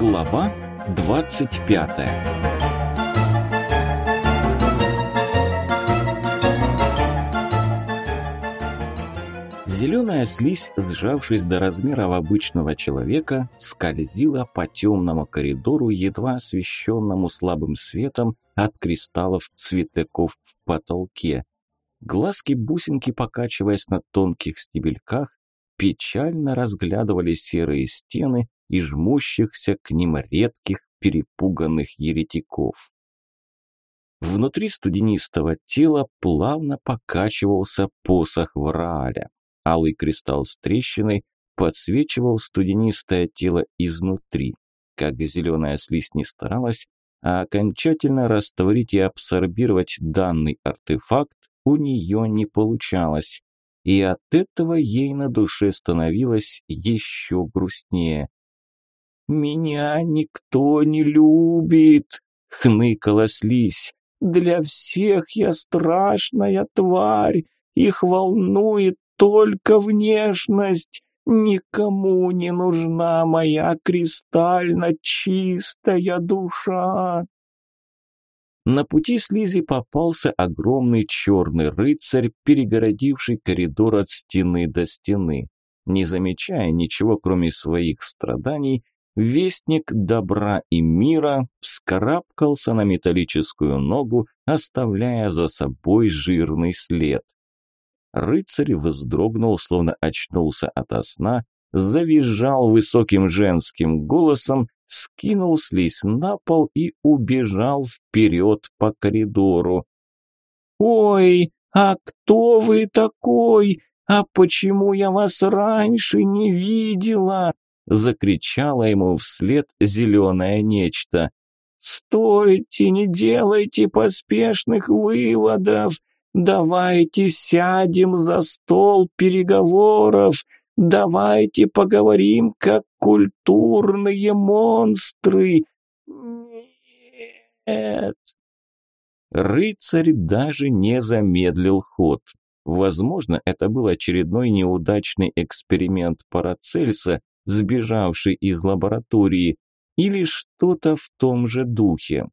Глава 25 Зеленая слизь, сжавшись до размеров обычного человека, скользила по темному коридору, едва освещенному слабым светом от кристаллов цветоков в потолке. Глазки-бусинки, покачиваясь на тонких стебельках, печально разглядывали серые стены и жмущихся к ним редких перепуганных еретиков. Внутри студенистого тела плавно покачивался посох Врааля. Алый кристалл с трещиной подсвечивал студенистое тело изнутри. Как зеленая слизь не старалась, а окончательно растворить и абсорбировать данный артефакт у нее не получалось. И от этого ей на душе становилось еще грустнее. «Меня никто не любит!» — хныкала слизь. «Для всех я страшная тварь! Их волнует только внешность! Никому не нужна моя кристально чистая душа!» На пути слизи попался огромный черный рыцарь, перегородивший коридор от стены до стены. Не замечая ничего, кроме своих страданий, Вестник добра и мира вскарабкался на металлическую ногу, оставляя за собой жирный след. Рыцарь вздрогнул, словно очнулся ото сна, завизжал высоким женским голосом, скинул слизь на пол и убежал вперед по коридору. «Ой, а кто вы такой? А почему я вас раньше не видела?» Закричала ему вслед зеленое нечто. «Стойте, не делайте поспешных выводов! Давайте сядем за стол переговоров! Давайте поговорим, как культурные монстры!» «Нет!» Рыцарь даже не замедлил ход. Возможно, это был очередной неудачный эксперимент Парацельса, сбежавший из лаборатории, или что-то в том же духе.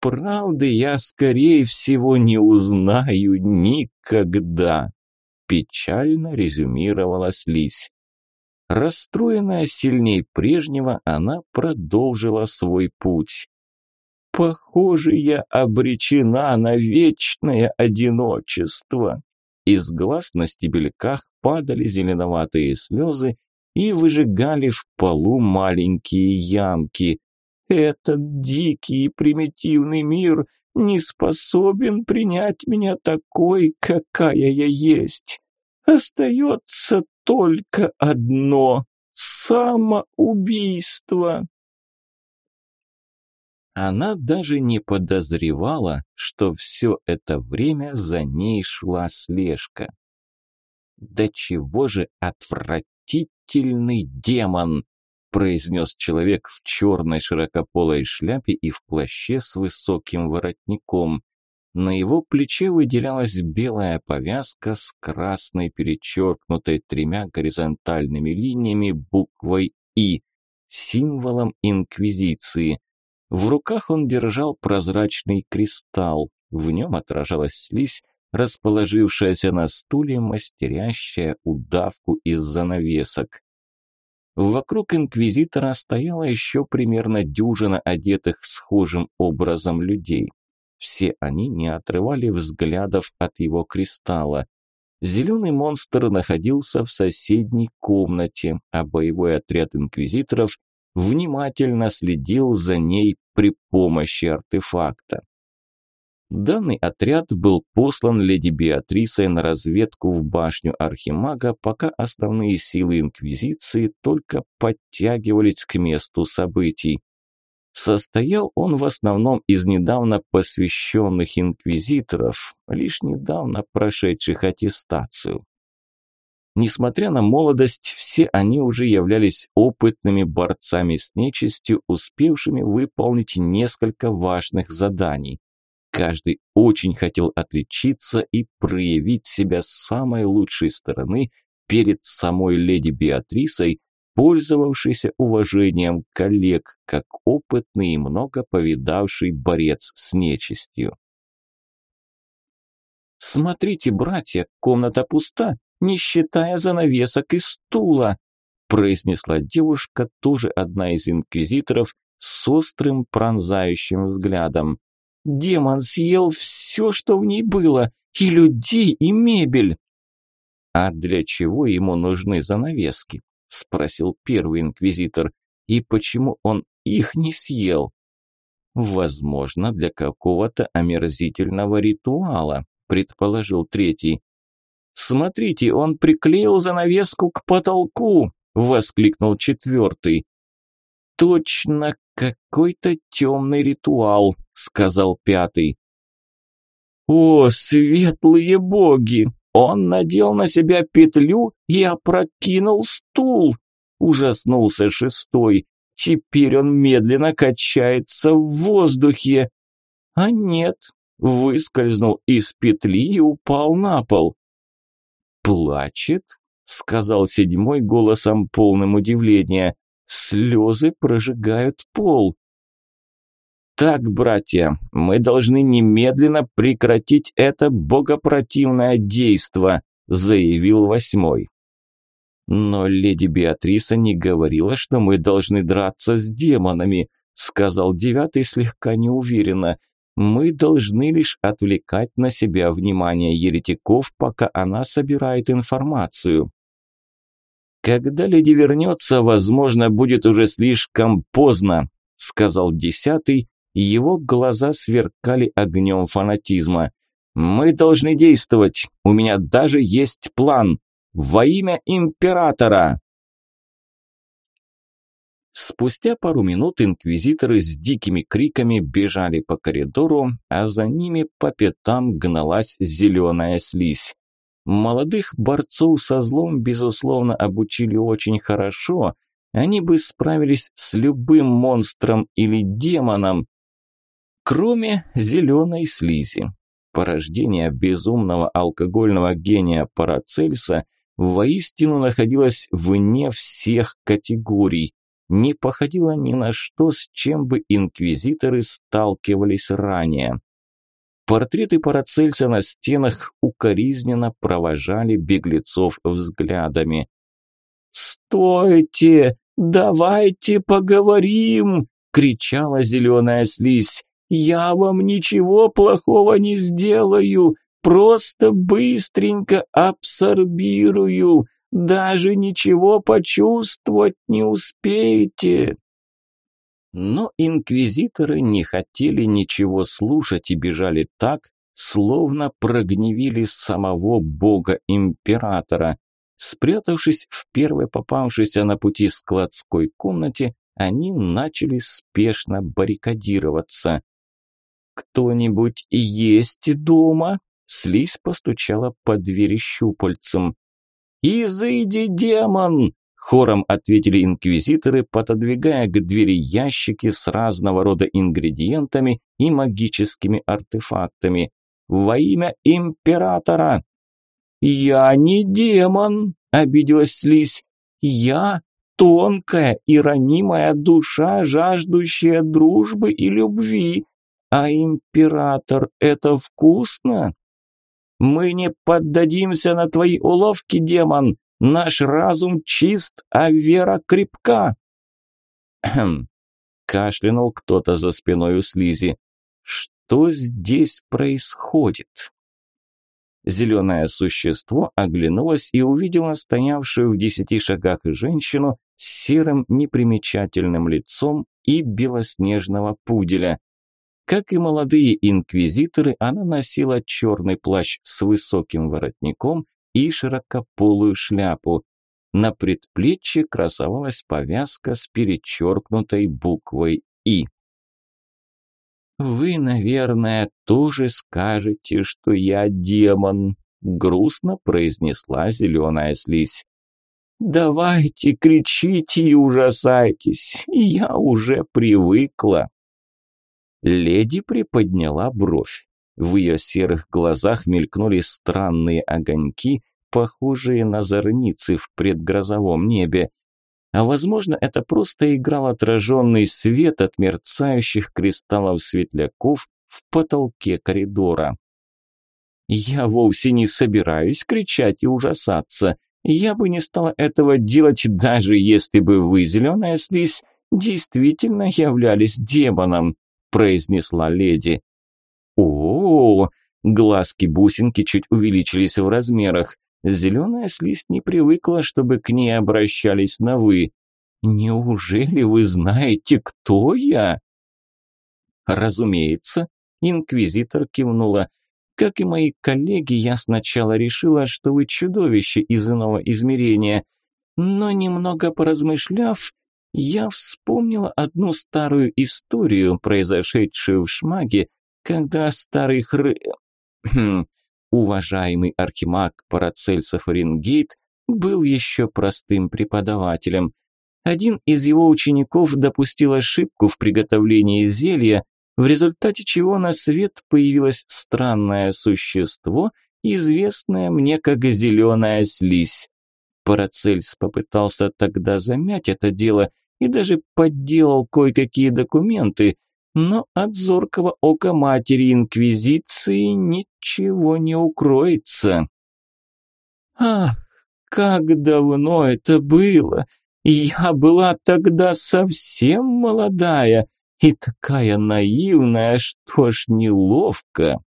Правды я, скорее всего, не узнаю никогда, печально резюмировала Слизь. Расстроенная сильней прежнего, она продолжила свой путь. «Похоже, я обречена на вечное одиночество». Из глаз на стебельках падали зеленоватые слезы, и выжигали в полу маленькие ямки. Этот дикий и примитивный мир не способен принять меня такой, какая я есть. Остается только одно – самоубийство. Она даже не подозревала, что все это время за ней шла слежка. Да чего же отвратительно! «Отвратительный демон!» – произнес человек в черной широкополой шляпе и в плаще с высоким воротником. На его плече выделялась белая повязка с красной, перечеркнутой тремя горизонтальными линиями буквой «И», символом инквизиции. В руках он держал прозрачный кристалл, в нем отражалась слизь, расположившаяся на стуле, мастерящая удавку из занавесок. Вокруг инквизитора стояла еще примерно дюжина одетых схожим образом людей. Все они не отрывали взглядов от его кристалла. Зеленый монстр находился в соседней комнате, а боевой отряд инквизиторов внимательно следил за ней при помощи артефакта. Данный отряд был послан леди Беатрисой на разведку в башню Архимага, пока основные силы Инквизиции только подтягивались к месту событий. Состоял он в основном из недавно посвященных инквизиторов, лишь недавно прошедших аттестацию. Несмотря на молодость, все они уже являлись опытными борцами с нечистью, успевшими выполнить несколько важных заданий. Каждый очень хотел отличиться и проявить себя с самой лучшей стороны перед самой леди Беатрисой, пользовавшийся уважением коллег, как опытный и много повидавший борец с нечистью. «Смотрите, братья, комната пуста, не считая занавесок и стула», произнесла девушка, тоже одна из инквизиторов, с острым пронзающим взглядом. «Демон съел все, что в ней было, и людей, и мебель!» «А для чего ему нужны занавески?» – спросил первый инквизитор. «И почему он их не съел?» «Возможно, для какого-то омерзительного ритуала», – предположил третий. «Смотрите, он приклеил занавеску к потолку!» – воскликнул четвертый. «Точно какой-то темный ритуал», – сказал пятый. «О, светлые боги! Он надел на себя петлю и опрокинул стул!» – ужаснулся шестой. «Теперь он медленно качается в воздухе!» «А нет, выскользнул из петли и упал на пол». «Плачет?» – сказал седьмой голосом полным удивления. «Слезы прожигают пол». «Так, братья, мы должны немедленно прекратить это богопротивное действо», заявил восьмой. «Но леди Беатриса не говорила, что мы должны драться с демонами», сказал девятый слегка неуверенно. «Мы должны лишь отвлекать на себя внимание еретиков, пока она собирает информацию». «Когда леди вернется, возможно, будет уже слишком поздно», сказал десятый его глаза сверкали огнем фанатизма. «Мы должны действовать. У меня даже есть план. Во имя императора!» Спустя пару минут инквизиторы с дикими криками бежали по коридору, а за ними по пятам гналась зеленая слизь. Молодых борцов со злом, безусловно, обучили очень хорошо. Они бы справились с любым монстром или демоном, кроме зеленой слизи. Порождение безумного алкогольного гения Парацельса воистину находилось вне всех категорий, не походило ни на что, с чем бы инквизиторы сталкивались ранее. Портреты Парацельса на стенах укоризненно провожали беглецов взглядами. «Стойте! Давайте поговорим!» – кричала зеленая слизь. «Я вам ничего плохого не сделаю, просто быстренько абсорбирую, даже ничего почувствовать не успеете». Но инквизиторы не хотели ничего слушать и бежали так, словно прогневили самого бога-императора. Спрятавшись в первой попавшейся на пути складской комнате, они начали спешно баррикадироваться. «Кто-нибудь есть дома?» Слизь постучала по двери щупальцем. «Изыди, демон!» Хором ответили инквизиторы, пододвигая к двери ящики с разного рода ингредиентами и магическими артефактами. «Во имя императора!» «Я не демон!» – обиделась Слизь. «Я тонкая и ранимая душа, жаждущая дружбы и любви. А император – это вкусно? Мы не поддадимся на твои уловки, демон. Наш разум чист, а вера крепка. Хм. Кашлянул кто-то за спиной у слизи. Что здесь происходит? Зеленое существо оглянулось и увидело стоявшую в десяти шагах женщину с серым непримечательным лицом и белоснежного пуделя. Как и молодые инквизиторы, она носила черный плащ с высоким воротником и широкополую шляпу. На предплечье красовалась повязка с перечеркнутой буквой «И». «Вы, наверное, тоже скажете, что я демон», – грустно произнесла зеленая слизь. «Давайте, кричите и ужасайтесь, я уже привыкла». Леди приподняла бровь. В ее серых глазах мелькнули странные огоньки, похожие на зорницы в предгрозовом небе. А возможно, это просто играл отраженный свет от мерцающих кристаллов светляков в потолке коридора. Я вовсе не собираюсь кричать и ужасаться. Я бы не стала этого делать, даже если бы вы, зеленая слизь, действительно являлись демоном, произнесла леди. О, -о, -о глазки-бусинки чуть увеличились в размерах. Зеленая слизь не привыкла, чтобы к ней обращались на «вы». «Неужели вы знаете, кто я?» «Разумеется», – инквизитор кивнула. «Как и мои коллеги, я сначала решила, что вы чудовище из иного измерения, но немного поразмышляв, я вспомнила одну старую историю, произошедшую в Шмаге, когда старый хры... Хм, уважаемый архимаг Парацельсов Рингейт был еще простым преподавателем. Один из его учеников допустил ошибку в приготовлении зелья, в результате чего на свет появилось странное существо, известное мне как зеленая слизь. Парацельс попытался тогда замять это дело и даже подделал кое-какие документы, но от зоркого ока матери Инквизиции ничего не укроется. Ах, как давно это было! Я была тогда совсем молодая и такая наивная, что ж неловко.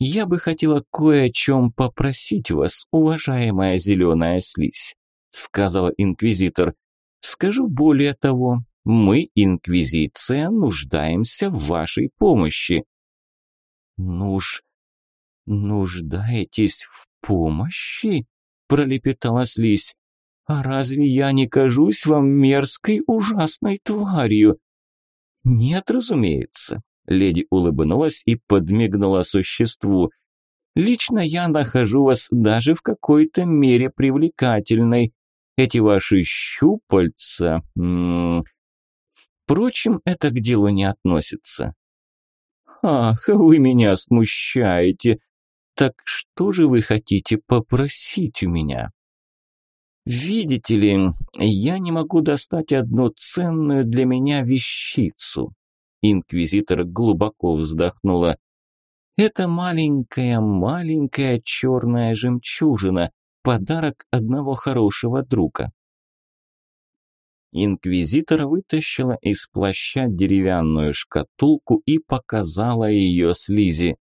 Я бы хотела кое о чем попросить вас, уважаемая зеленая слизь, сказала инквизитор. Скажу более того, мы, Инквизиция, нуждаемся в вашей помощи». «Нуж... нуждаетесь в помощи?» – пролепетала слизь. «А разве я не кажусь вам мерзкой, ужасной тварью?» «Нет, разумеется», – леди улыбнулась и подмигнула существу. «Лично я нахожу вас даже в какой-то мере привлекательной. Эти ваши щупальца... М -м, Впрочем, это к делу не относится. «Ах, вы меня смущаете! Так что же вы хотите попросить у меня?» «Видите ли, я не могу достать одну ценную для меня вещицу». Инквизитор глубоко вздохнула. «Это маленькая-маленькая черная жемчужина, подарок одного хорошего друга. Инквизитор вытащила из плаща деревянную шкатулку и показала ее слизи.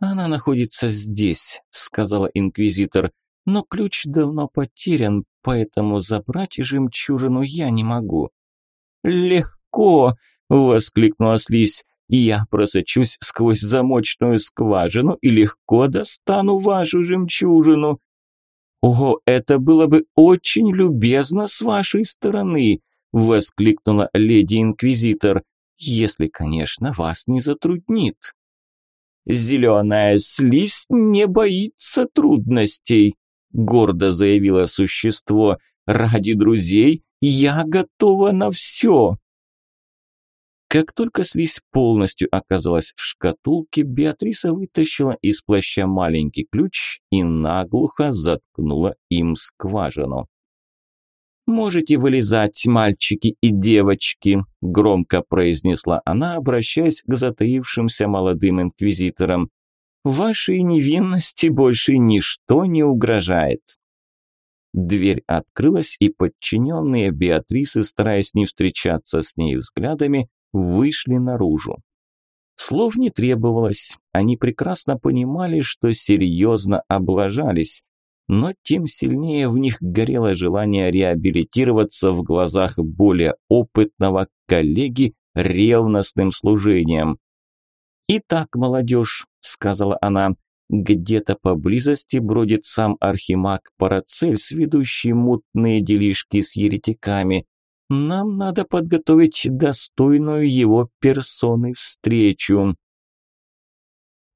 «Она находится здесь», – сказала инквизитор, – «но ключ давно потерян, поэтому забрать жемчужину я не могу». «Легко!» – воскликнула слизь. «Я просочусь сквозь замочную скважину и легко достану вашу жемчужину». «О, это было бы очень любезно с вашей стороны!» – воскликнула леди-инквизитор. «Если, конечно, вас не затруднит». «Зеленая слизь не боится трудностей», – гордо заявило существо. «Ради друзей я готова на все». Как только слизь полностью оказалась в шкатулке, Беатриса вытащила из плаща маленький ключ и наглухо заткнула им скважину. «Можете вылезать, мальчики и девочки», – громко произнесла она, обращаясь к затаившимся молодым инквизиторам. «Вашей невинности больше ничто не угрожает». Дверь открылась, и подчиненные Беатрисы, стараясь не встречаться с ней взглядами, вышли наружу. Слов не требовалось, они прекрасно понимали, что серьезно облажались, но тем сильнее в них горело желание реабилитироваться в глазах более опытного коллеги ревностным служением. «Итак, молодежь», – сказала она, – «где-то поблизости бродит сам архимаг Парацельс, ведущий мутные делишки с еретиками. Нам надо подготовить достойную его персоны встречу.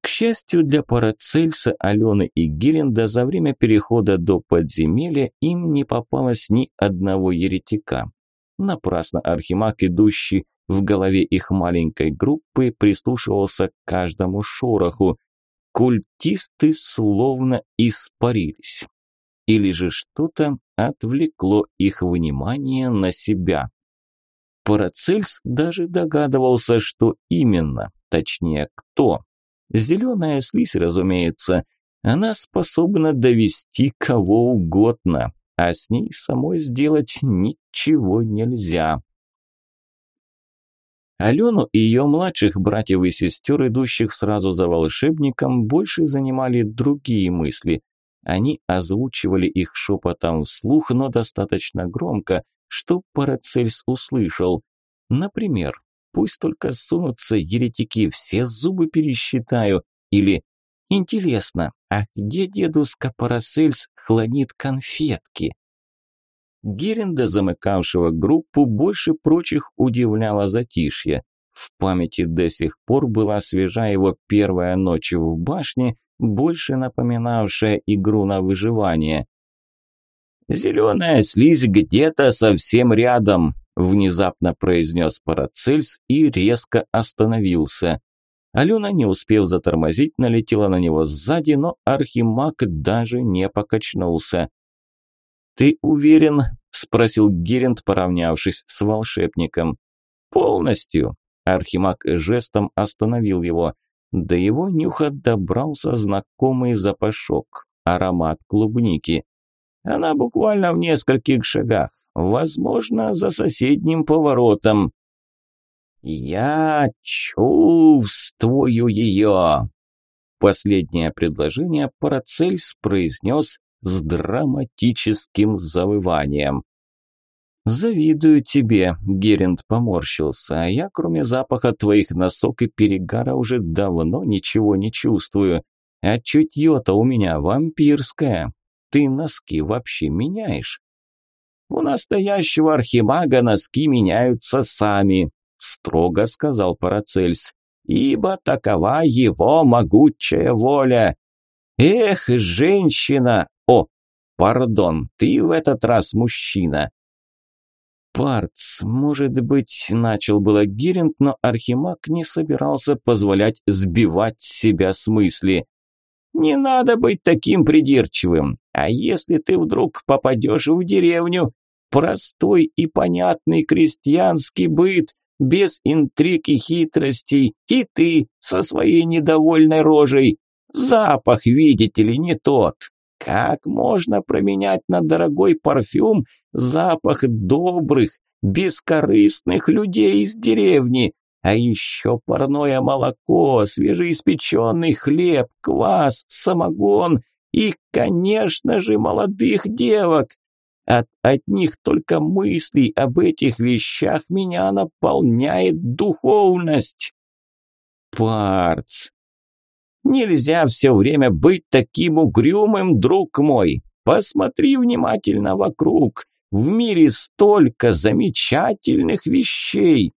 К счастью для Парацельса, Алены и Гиренда за время перехода до подземелья им не попалось ни одного еретика. Напрасно архимаг, идущий в голове их маленькой группы, прислушивался к каждому шороху. Культисты словно испарились. Или же что-то отвлекло их внимание на себя. Парацельс даже догадывался, что именно, точнее, кто. Зеленая слизь, разумеется, она способна довести кого угодно, а с ней самой сделать ничего нельзя. Алену и ее младших братьев и сестер, идущих сразу за волшебником, больше занимали другие мысли. Они озвучивали их шепотом вслух, но достаточно громко, что Парацельс услышал. Например, пусть только сунутся еретики, все зубы пересчитаю. Или «Интересно, а где дедушка Парацельс хлонит конфетки?» Геренда, замыкавшего группу, больше прочих удивляло затишье. В памяти до сих пор была свежа его первая ночь в башне, больше напоминавшая игру на выживание. «Зеленая слизь где-то совсем рядом», – внезапно произнес Парацельс и резко остановился. Алена, не успев затормозить, налетела на него сзади, но Архимаг даже не покачнулся. «Ты уверен?» – спросил Герент, поравнявшись с волшебником. «Полностью». Архимаг жестом остановил его. До его нюха добрался знакомый запашок – аромат клубники. Она буквально в нескольких шагах, возможно, за соседним поворотом. «Я чувствую ее!» Последнее предложение Парацельс произнес с драматическим завыванием. «Завидую тебе», – Геринд поморщился, – «а я, кроме запаха твоих носок и перегара, уже давно ничего не чувствую. А чутье-то у меня вампирское. Ты носки вообще меняешь?» «У настоящего архимага носки меняются сами», – строго сказал Парацельс, – «ибо такова его могучая воля. Эх, женщина, о, пардон, ты в этот раз мужчина. Парц, может быть, начал было Гиринд, но Архимаг не собирался позволять сбивать себя с мысли. Не надо быть таким придирчивым. А если ты вдруг попадешь в деревню, простой и понятный крестьянский быт, без интриг и хитростей, и ты со своей недовольной рожей, запах, видите ли, не тот. Как можно променять на дорогой парфюм запах добрых, бескорыстных людей из деревни? А еще парное молоко, свежеиспеченный хлеб, квас, самогон и, конечно же, молодых девок. От одних только мыслей об этих вещах меня наполняет духовность. Парц, Нельзя все время быть таким угрюмым, друг мой. Посмотри внимательно вокруг. В мире столько замечательных вещей.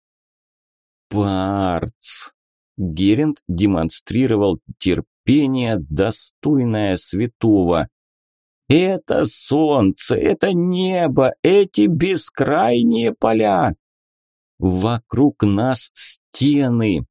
Парц. Геринд демонстрировал терпение, достойное святого. Это солнце, это небо, эти бескрайние поля. Вокруг нас стены,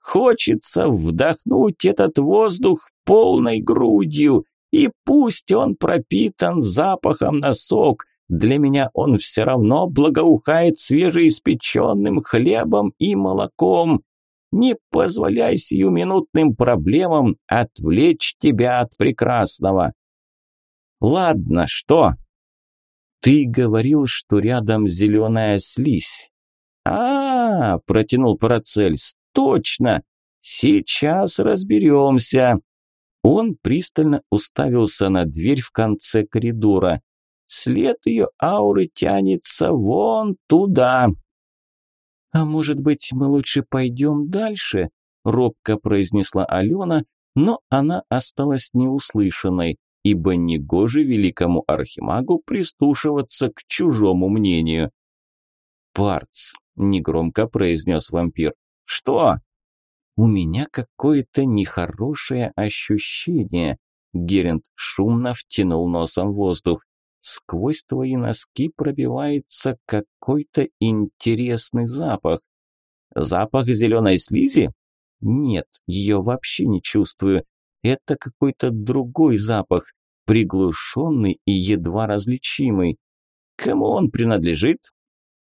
Хочется вдохнуть этот воздух полной грудью, и пусть он пропитан запахом носок, для меня он все равно благоухает свежеиспеченным хлебом и молоком. Не позволяй сиюминутным проблемам отвлечь тебя от прекрасного. Ладно, что? Ты говорил, что рядом зеленая слизь. А, -а, -а протянул Парацельс, точно! Сейчас разберемся!» Он пристально уставился на дверь в конце коридора. След ее ауры тянется вон туда. «А может быть, мы лучше пойдем дальше?» – робко произнесла Алена, но она осталась неуслышанной, ибо негоже великому архимагу прислушиваться к чужому мнению. «Парц», – негромко произнес вампир, «Что?» «У меня какое-то нехорошее ощущение», – Герент шумно втянул носом воздух. «Сквозь твои носки пробивается какой-то интересный запах». «Запах зеленой слизи?» «Нет, ее вообще не чувствую. Это какой-то другой запах. приглушенный и едва различимый. Кому он принадлежит?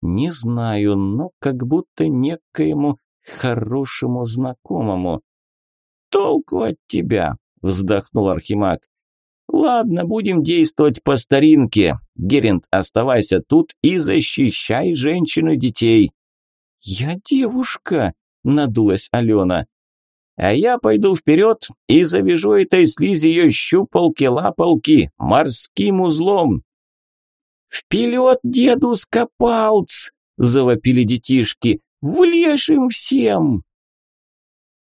Не знаю, но как будто некоему хорошему знакомому. «Толку от тебя!» – вздохнул Архимаг. «Ладно, будем действовать по старинке. Герент, оставайся тут и защищай женщин и детей». «Я девушка», – надулась Алена. «А я пойду вперед и завяжу этой слизи ее щупалки-лапалки морским узлом». «Вперед, дедушка Палц!» – завопили детишки. «Влежем всем!»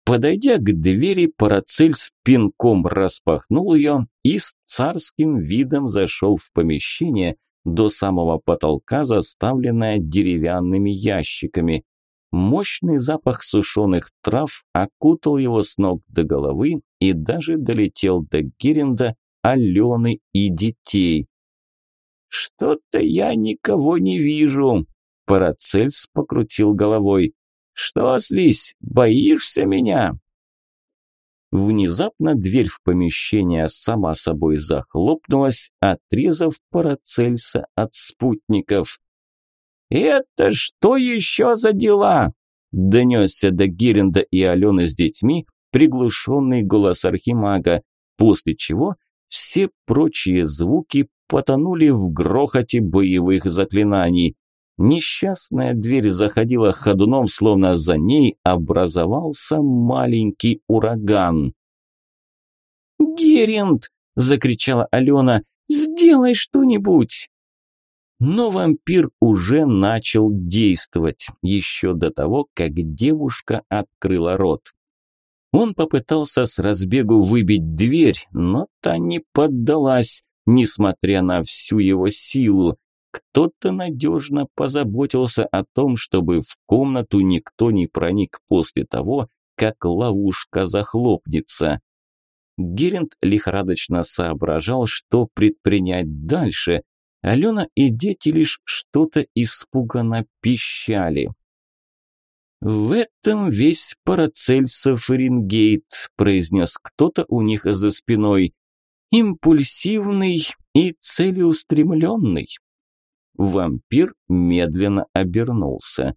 Подойдя к двери, Парацельс пинком распахнул ее и с царским видом зашел в помещение, до самого потолка заставленное деревянными ящиками. Мощный запах сушеных трав окутал его с ног до головы и даже долетел до Геренда, Алены и детей. «Что-то я никого не вижу», – Парацельс покрутил головой. «Что, слизь, боишься меня?» Внезапно дверь в помещение сама собой захлопнулась, отрезав Парацельса от спутников. «Это что еще за дела?» – донесся до Геренда и Алены с детьми приглушенный голос Архимага, после чего все прочие звуки потонули в грохоте боевых заклинаний. Несчастная дверь заходила ходуном, словно за ней образовался маленький ураган. «Геринд!» – закричала Алена. «Сделай что-нибудь!» Но вампир уже начал действовать, еще до того, как девушка открыла рот. Он попытался с разбегу выбить дверь, но та не поддалась, несмотря на всю его силу. Кто-то надежно позаботился о том, чтобы в комнату никто не проник после того, как ловушка захлопнется. Геринд лихорадочно соображал, что предпринять дальше. Алена и дети лишь что-то испуганно пищали. «В этом весь Парацельсов Рингейт», – произнес кто-то у них за спиной. «Импульсивный и целеустремленный». Вампир медленно обернулся.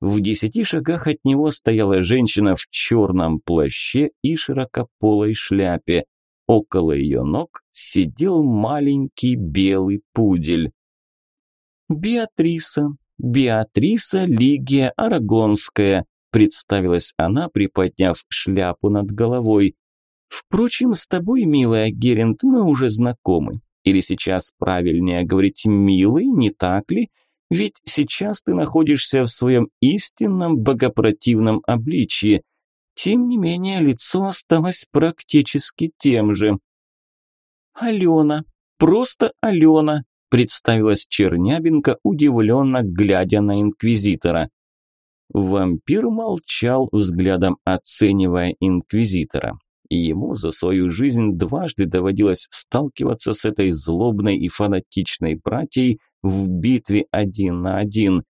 В десяти шагах от него стояла женщина в черном плаще и широкополой шляпе. Около ее ног сидел маленький белый пудель. «Беатриса, Беатриса Лигия Арагонская», представилась она, приподняв шляпу над головой. «Впрочем, с тобой, милая Герент, мы уже знакомы. Или сейчас правильнее говорить «милый», не так ли? Ведь сейчас ты находишься в своем истинном богопротивном обличии. Тем не менее, лицо осталось практически тем же. «Алена, просто Алена», – представилась Чернябинка, удивленно глядя на инквизитора. Вампир молчал, взглядом оценивая инквизитора и ему за свою жизнь дважды доводилось сталкиваться с этой злобной и фанатичной братьей в битве один на один.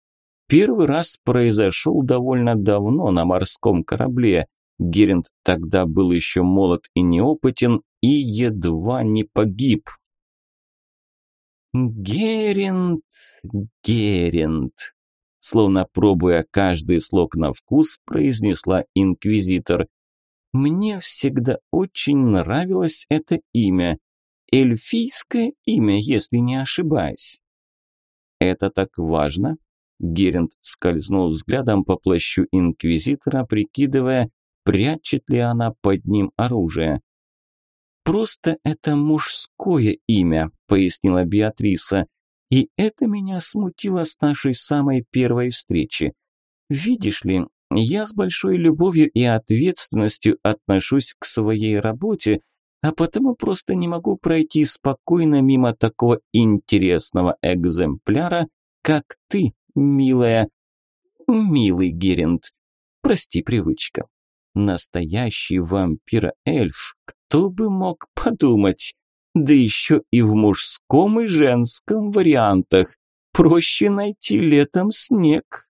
Первый раз произошел довольно давно на морском корабле. Геринд тогда был еще молод и неопытен и едва не погиб. «Геринд, Геринд», словно пробуя каждый слог на вкус, произнесла инквизитор – мне всегда очень нравилось это имя. Эльфийское имя, если не ошибаюсь. Это так важно? Геринд скользнул взглядом по плащу инквизитора, прикидывая, прячет ли она под ним оружие. «Просто это мужское имя», – пояснила Беатриса. «И это меня смутило с нашей самой первой встречи. Видишь ли, я с большой любовью и ответственностью отношусь к своей работе, а потому просто не могу пройти спокойно мимо такого интересного экземпляра, как ты, милая. Милый Геринд. Прости, привычка. Настоящий вампир-эльф. Кто бы мог подумать? Да еще и в мужском и женском вариантах. Проще найти летом снег.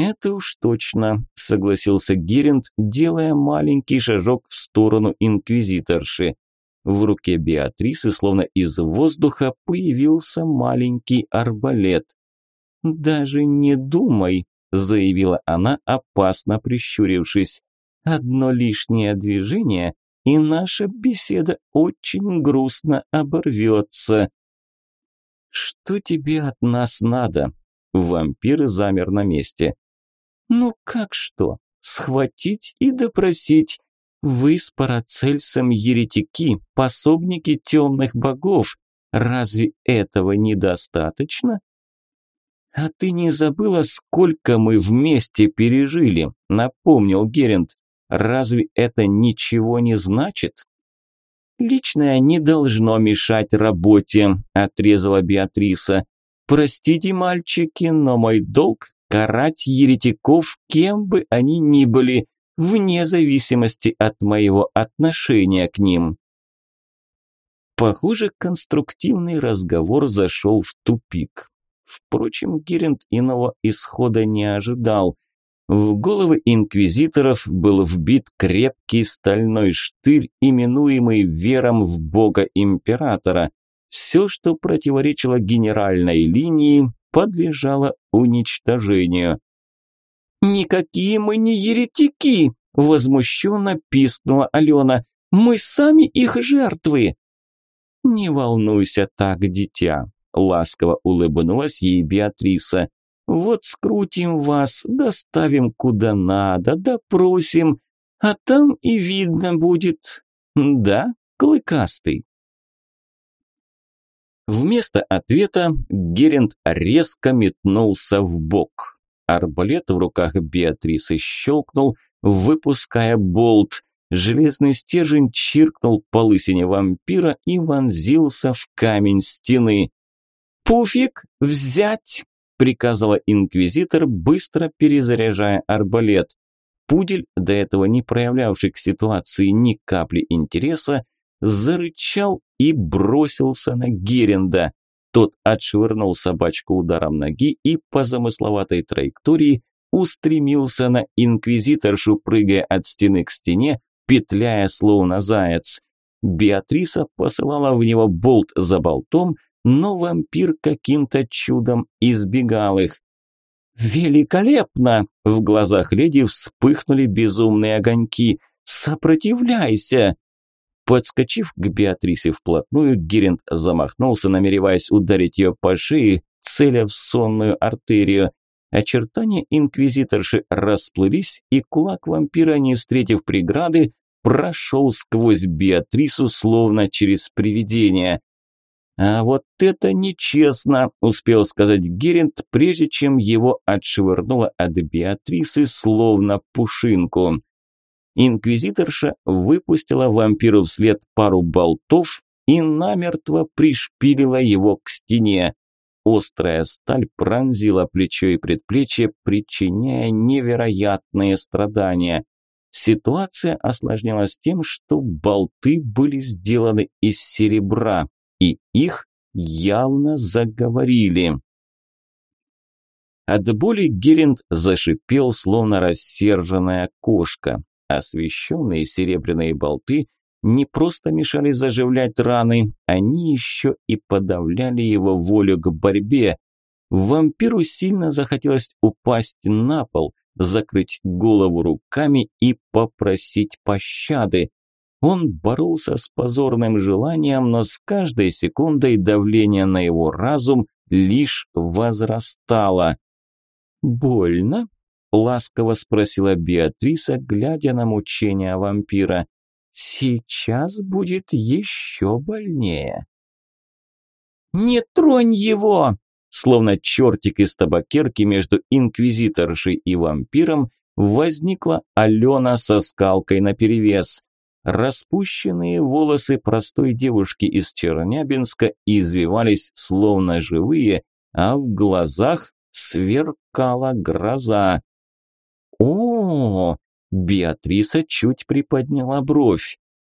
«Это уж точно», – согласился Геринд, делая маленький шажок в сторону инквизиторши. В руке Беатрисы, словно из воздуха, появился маленький арбалет. «Даже не думай», – заявила она, опасно прищурившись. «Одно лишнее движение, и наша беседа очень грустно оборвется». «Что тебе от нас надо?» Вампир замер на месте. «Ну как что? Схватить и допросить. Вы с Парацельсом еретики, пособники темных богов. Разве этого недостаточно? А ты не забыла, сколько мы вместе пережили? Напомнил Герент. Разве это ничего не значит? Личное не должно мешать работе, отрезала Беатриса. Простите, мальчики, но мой долг карать еретиков, кем бы они ни были, вне зависимости от моего отношения к ним. Похоже, конструктивный разговор зашел в тупик. Впрочем, Геринд иного исхода не ожидал. В головы инквизиторов был вбит крепкий стальной штырь, именуемый вером в бога императора. Все, что противоречило генеральной линии, подлежало уничтожению. «Никакие мы не еретики!» – возмущенно пискнула Алена. «Мы сами их жертвы!» «Не волнуйся так, дитя!» – ласково улыбнулась ей Беатриса. «Вот скрутим вас, доставим куда надо, допросим, а там и видно будет. Да, клыкастый?» Вместо ответа Геринд резко метнулся в бок. Арбалет в руках Беатрисы щелкнул, выпуская болт. Железный стержень чиркнул по лысине вампира и вонзился в камень стены. «Пуфик, взять!» – приказала инквизитор, быстро перезаряжая арбалет. Пудель, до этого не проявлявший к ситуации ни капли интереса, зарычал и бросился на Геренда. Тот отшвырнул собачку ударом ноги и по замысловатой траектории устремился на инквизиторшу, прыгая от стены к стене, петляя словно заяц. Беатриса посылала в него болт за болтом, но вампир каким-то чудом избегал их. «Великолепно!» – в глазах леди вспыхнули безумные огоньки. «Сопротивляйся!» Подскочив к Беатрисе вплотную, Геринд замахнулся, намереваясь ударить ее по шее, целя в сонную артерию. Очертания инквизиторши расплылись, и кулак вампира, не встретив преграды, прошел сквозь Беатрису, словно через привидение. «А вот это нечестно», – успел сказать Геринд, прежде чем его отшвырнуло от Беатрисы, словно пушинку. Инквизиторша выпустила вампиру вслед пару болтов и намертво пришпилила его к стене. Острая сталь пронзила плечо и предплечье, причиняя невероятные страдания. Ситуация осложнялась тем, что болты были сделаны из серебра, и их явно заговорили. От боли Геринд зашипел, словно рассерженная кошка. Освещенные серебряные болты не просто мешали заживлять раны, они еще и подавляли его волю к борьбе. Вампиру сильно захотелось упасть на пол, закрыть голову руками и попросить пощады. Он боролся с позорным желанием, но с каждой секундой давление на его разум лишь возрастало. «Больно?» Ласково спросила Беатриса, глядя на мучения вампира. Сейчас будет еще больнее. Не тронь его! Словно чертик из табакерки между инквизиторшей и вампиром возникла Алена со скалкой наперевес. Распущенные волосы простой девушки из Чернябинска извивались словно живые, а в глазах сверкала гроза. О, Беатриса чуть приподняла бровь.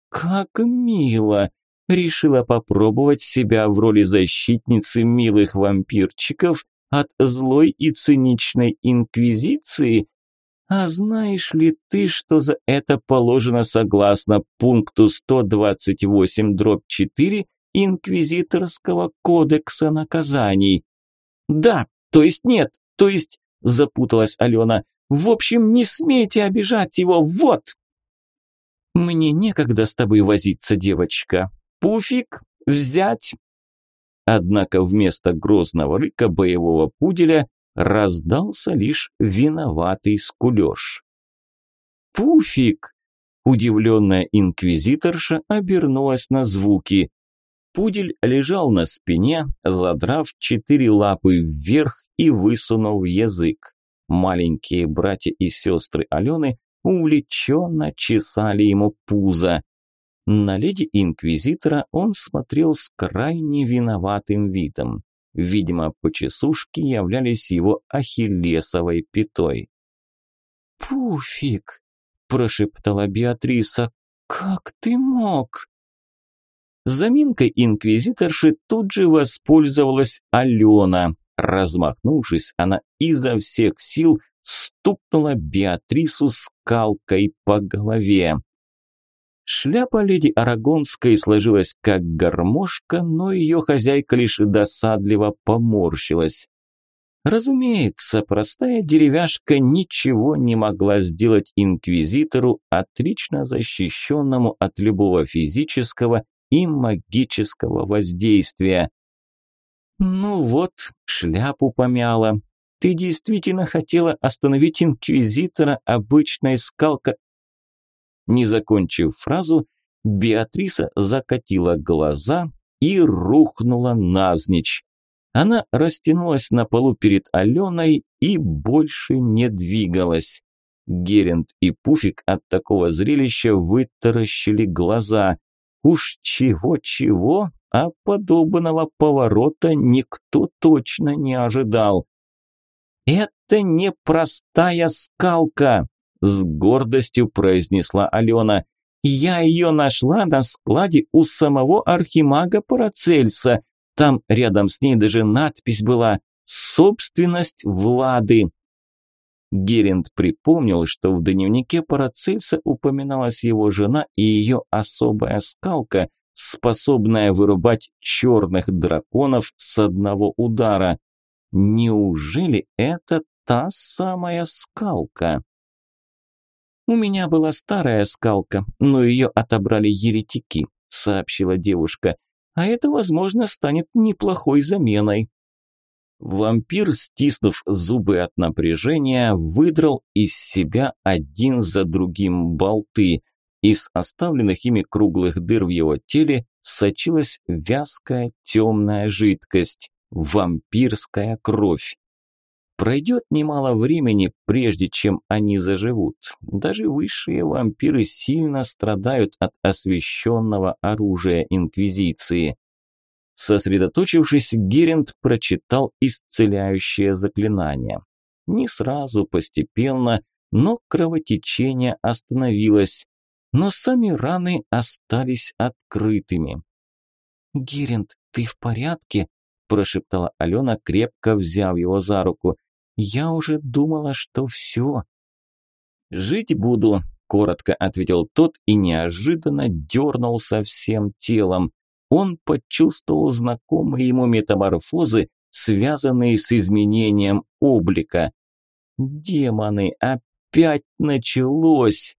Как мило! Решила попробовать себя в роли защитницы милых вампирчиков от злой и циничной инквизиции. А знаешь ли ты, что за это положено согласно пункту 128 дробь 4 Инквизиторского кодекса наказаний? Да, то есть нет, то есть, запуталась Алена. В общем, не смейте обижать его, вот. Мне некогда с тобой возиться, девочка. Пуфик, взять. Однако вместо грозного рыка боевого пуделя раздался лишь виноватый скулёж. «Пуфик!» Удивленная инквизиторша обернулась на звуки. Пудель лежал на спине, задрав четыре лапы вверх и высунув язык. Маленькие братья и сестры Алены увлеченно чесали ему пузо. На леди Инквизитора он смотрел с крайне виноватым видом. Видимо, почесушки являлись его ахиллесовой пятой. «Пуфик!» – прошептала Беатриса. «Как ты мог?» Заминкой инквизиторши тут же воспользовалась Алена. Размахнувшись, она изо всех сил стукнула Беатрису скалкой по голове. Шляпа леди Арагонской сложилась как гармошка, но ее хозяйка лишь досадливо поморщилась. Разумеется, простая деревяшка ничего не могла сделать инквизитору, отлично защищенному от любого физического и магического воздействия. «Ну вот, шляпу помяла. Ты действительно хотела остановить инквизитора, обычная скалка не закончив фразу, Беатриса закатила глаза и рухнула навзничь. Она растянулась на полу перед Аленой и больше не двигалась. Герент и Пуфик от такого зрелища вытаращили глаза. Уж чего-чего, а подобного поворота никто точно не ожидал. «Это не простая скалка!» с гордостью произнесла Алена. «Я ее нашла на складе у самого архимага Парацельса. Там рядом с ней даже надпись была «Собственность Влады». Геринд припомнил, что в дневнике Парацельса упоминалась его жена и ее особая скалка, способная вырубать черных драконов с одного удара. Неужели это та самая скалка? «У меня была старая скалка, но ее отобрали еретики», – сообщила девушка. «А это, возможно, станет неплохой заменой». Вампир, стиснув зубы от напряжения, выдрал из себя один за другим болты. Из оставленных ими круглых дыр в его теле сочилась вязкая темная жидкость – вампирская кровь. Пройдет немало времени, прежде чем они заживут. Даже высшие вампиры сильно страдают от освященного оружия Инквизиции. Сосредоточившись, Герент прочитал исцеляющее заклинание. Не сразу, постепенно, но кровотечение остановилось, но сами раны остались открытыми. «Герент, ты в порядке?» – прошептала Алена, крепко взяв его за руку. Я уже думала, что все. Жить буду, коротко ответил тот и неожиданно дернулся всем телом. Он почувствовал знакомые ему метаморфозы, связанные с изменением облика. Демоны, опять началось.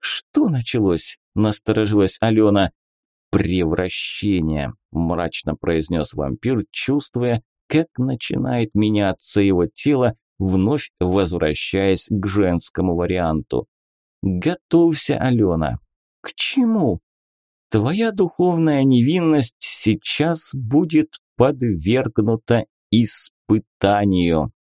Что началось? Насторожилась Алена. «Превращение», – мрачно произнес вампир, чувствуя, как начинает меняться его тело, вновь возвращаясь к женскому варианту. «Готовься, Алена». «К чему?» «Твоя духовная невинность сейчас будет подвергнута испытанию».